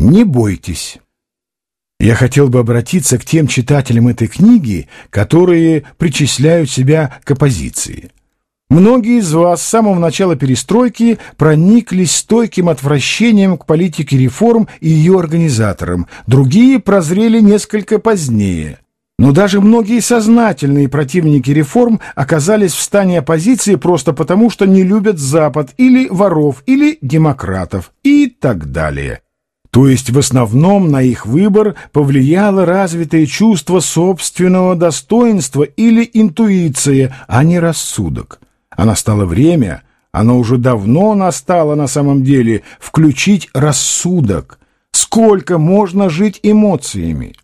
Не бойтесь. Я хотел бы обратиться к тем читателям этой книги, которые причисляют себя к оппозиции. Многие из вас с самого начала перестройки прониклись стойким отвращением к политике реформ и ее организаторам, другие прозрели несколько позднее. Но даже многие сознательные противники реформ оказались в стане оппозиции просто потому, что не любят Запад или воров, или демократов и так далее. То есть в основном на их выбор повлияло развитое чувство собственного достоинства или интуиция, а не рассудок. А настало время, оно уже давно настало на самом деле, включить рассудок. Сколько можно жить эмоциями?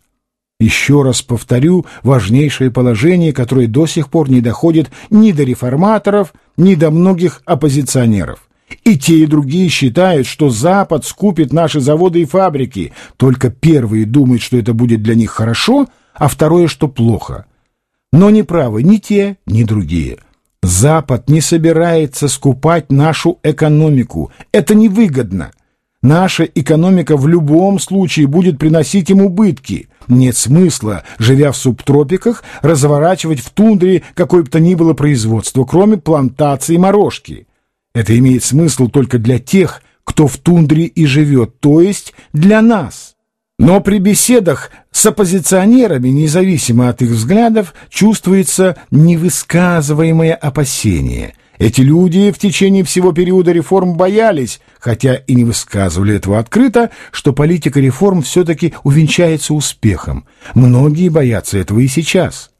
Еще раз повторю важнейшее положение, которое до сих пор не доходит ни до реформаторов, ни до многих оппозиционеров. И те, и другие считают, что Запад скупит наши заводы и фабрики. Только первые думают, что это будет для них хорошо, а второе, что плохо. Но не правы ни те, ни другие. Запад не собирается скупать нашу экономику. Это невыгодно. Наша экономика в любом случае будет приносить им убытки. Нет смысла, живя в субтропиках, разворачивать в тундре какое бы то ни было производство, кроме плантации морожки. Это имеет смысл только для тех, кто в тундре и живет, то есть для нас. Но при беседах с оппозиционерами, независимо от их взглядов, чувствуется невысказываемое опасение. Эти люди в течение всего периода реформ боялись, хотя и не высказывали этого открыто, что политика реформ все-таки увенчается успехом. Многие боятся этого и сейчас.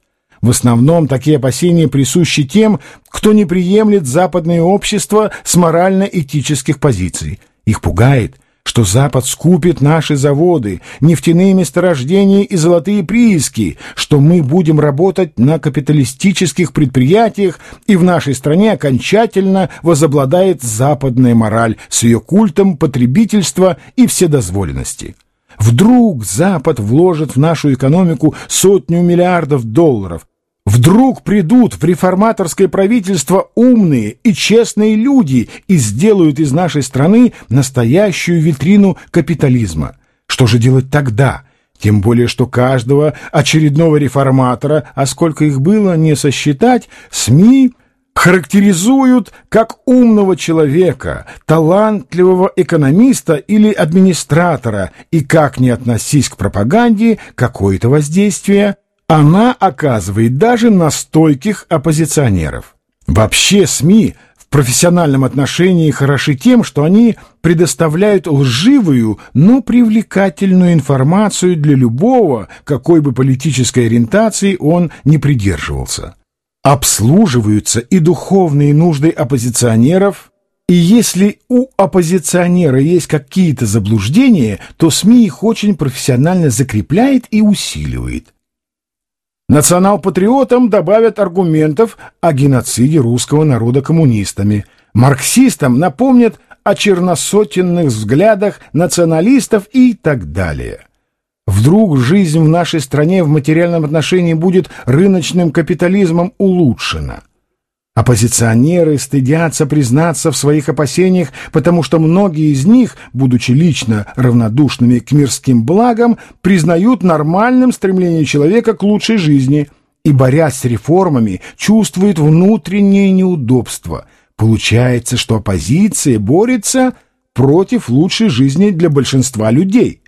В основном такие опасения присущи тем, кто не приемлет западное общество с морально-этических позиций. Их пугает – что Запад скупит наши заводы, нефтяные месторождения и золотые прииски, что мы будем работать на капиталистических предприятиях, и в нашей стране окончательно возобладает западная мораль с ее культом потребительства и вседозволенности. Вдруг Запад вложит в нашу экономику сотню миллиардов долларов, Вдруг придут в реформаторское правительство умные и честные люди и сделают из нашей страны настоящую витрину капитализма. Что же делать тогда? Тем более, что каждого очередного реформатора, а сколько их было, не сосчитать, СМИ характеризуют как умного человека, талантливого экономиста или администратора, и как не относись к пропаганде, какое-то воздействие – она оказывает даже на стойких оппозиционеров. Вообще СМИ в профессиональном отношении хороши тем, что они предоставляют лживую, но привлекательную информацию для любого, какой бы политической ориентации он не придерживался. Обслуживаются и духовные нужды оппозиционеров, и если у оппозиционера есть какие-то заблуждения, то СМИ их очень профессионально закрепляет и усиливает. Национал-патриотам добавят аргументов о геноциде русского народа коммунистами. Марксистам напомнят о черносотенных взглядах националистов и так далее. Вдруг жизнь в нашей стране в материальном отношении будет рыночным капитализмом улучшена. Оппозиционеры стыдятся признаться в своих опасениях, потому что многие из них, будучи лично равнодушными к мирским благам, признают нормальным стремление человека к лучшей жизни и, борясь с реформами, чувствуют внутреннее неудобство. Получается, что оппозиция борется против лучшей жизни для большинства людей.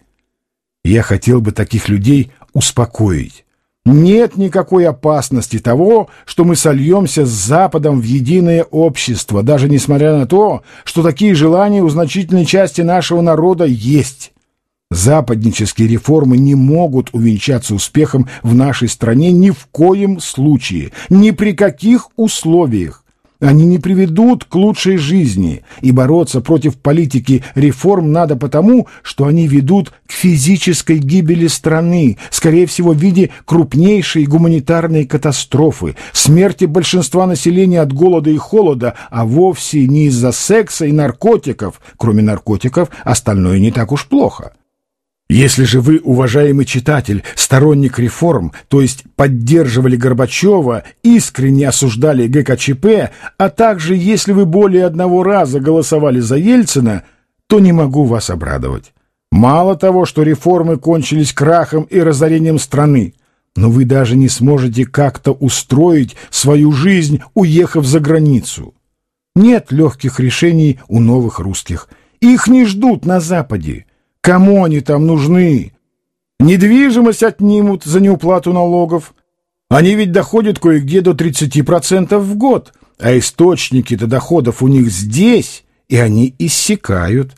Я хотел бы таких людей успокоить. Нет никакой опасности того, что мы сольемся с Западом в единое общество, даже несмотря на то, что такие желания у значительной части нашего народа есть. Западнические реформы не могут увенчаться успехом в нашей стране ни в коем случае, ни при каких условиях. Они не приведут к лучшей жизни, и бороться против политики реформ надо потому, что они ведут к физической гибели страны, скорее всего в виде крупнейшей гуманитарной катастрофы, смерти большинства населения от голода и холода, а вовсе не из-за секса и наркотиков. Кроме наркотиков, остальное не так уж плохо. Если же вы, уважаемый читатель, сторонник реформ, то есть поддерживали Горбачева, искренне осуждали ГКЧП, а также если вы более одного раза голосовали за Ельцина, то не могу вас обрадовать. Мало того, что реформы кончились крахом и разорением страны, но вы даже не сможете как-то устроить свою жизнь, уехав за границу. Нет легких решений у новых русских. Их не ждут на Западе. Кому они там нужны? Недвижимость отнимут за неуплату налогов. Они ведь доходят кое-где до 30% в год, а источники-то доходов у них здесь, и они иссякают.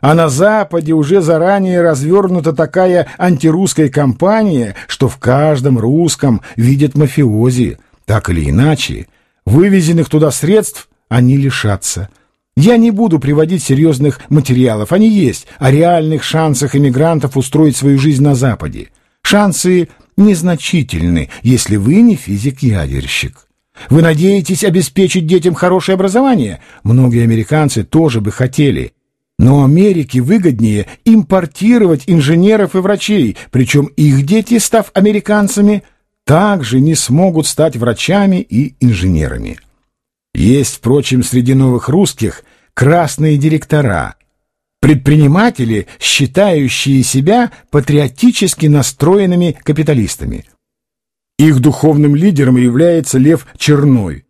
А на Западе уже заранее развернута такая антирусская кампания, что в каждом русском видят мафиози. Так или иначе, вывезенных туда средств они лишатся. Я не буду приводить серьезных материалов, они есть, о реальных шансах иммигрантов устроить свою жизнь на Западе. Шансы незначительны, если вы не физик-ядерщик. Вы надеетесь обеспечить детям хорошее образование? Многие американцы тоже бы хотели. Но Америке выгоднее импортировать инженеров и врачей, причем их дети, став американцами, также не смогут стать врачами и инженерами. Есть, впрочем, среди новых русских красные директора, предприниматели, считающие себя патриотически настроенными капиталистами. Их духовным лидером является Лев Черной,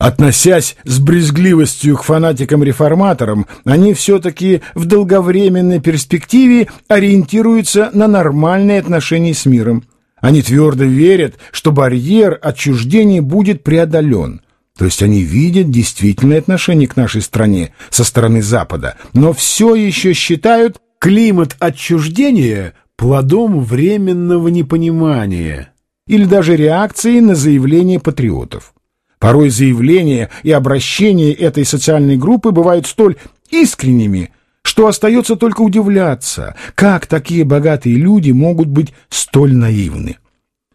Относясь с брезгливостью к фанатикам-реформаторам, они все-таки в долговременной перспективе ориентируются на нормальные отношения с миром. Они твердо верят, что барьер отчуждения будет преодолен. То есть они видят действительное отношение к нашей стране со стороны Запада, но все еще считают климат отчуждения плодом временного непонимания или даже реакцией на заявление патриотов. Порой заявления и обращения этой социальной группы бывают столь искренними, что остается только удивляться, как такие богатые люди могут быть столь наивны.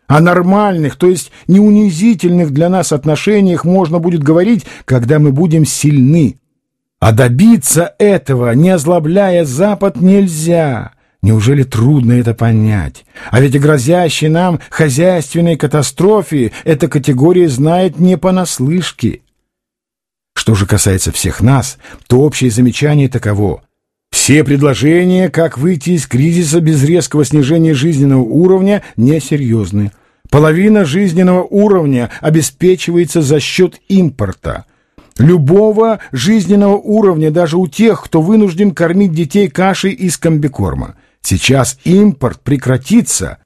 О нормальных, то есть не унизительных для нас отношениях можно будет говорить, когда мы будем сильны. А добиться этого, не озлобляя Запад, нельзя. Неужели трудно это понять? А ведь о грозящей нам хозяйственной катастрофе эта категория знает не понаслышке. Что же касается всех нас, то общее замечание таково. Все предложения, как выйти из кризиса без резкого снижения жизненного уровня, несерьезны. Половина жизненного уровня обеспечивается за счет импорта. Любого жизненного уровня даже у тех, кто вынужден кормить детей кашей из комбикорма. Сейчас импорт прекратится.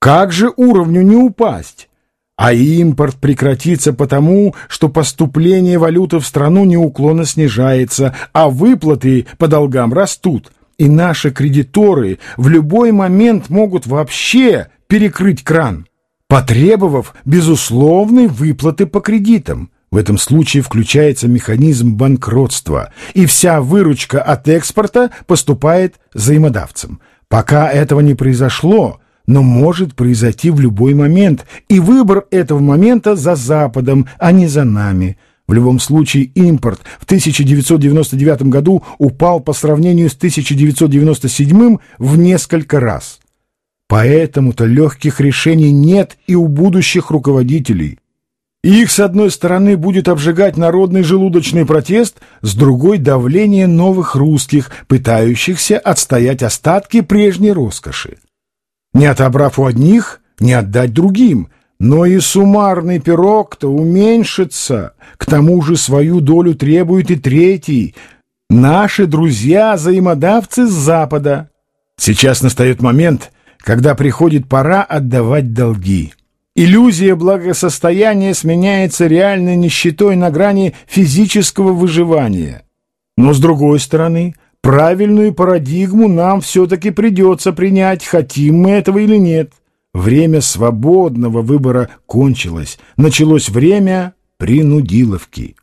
Как же уровню не упасть? А импорт прекратится потому, что поступление валюты в страну неуклонно снижается, а выплаты по долгам растут. И наши кредиторы в любой момент могут вообще перекрыть кран, потребовав безусловной выплаты по кредитам. В этом случае включается механизм банкротства, и вся выручка от экспорта поступает взаимодавцам. Пока этого не произошло, но может произойти в любой момент, и выбор этого момента за Западом, а не за нами. В любом случае импорт в 1999 году упал по сравнению с 1997 в несколько раз. Поэтому-то легких решений нет и у будущих руководителей. Их, с одной стороны, будет обжигать народный желудочный протест, с другой — давление новых русских, пытающихся отстоять остатки прежней роскоши. Не отобрав у одних, не отдать другим, но и суммарный пирог-то уменьшится, к тому же свою долю требует и третий. Наши друзья-взаимодавцы с Запада. Сейчас настает момент, когда приходит пора отдавать долги. Иллюзия благосостояния сменяется реальной нищетой на грани физического выживания. Но, с другой стороны, правильную парадигму нам все-таки придется принять, хотим мы этого или нет. Время свободного выбора кончилось, началось время принудиловки.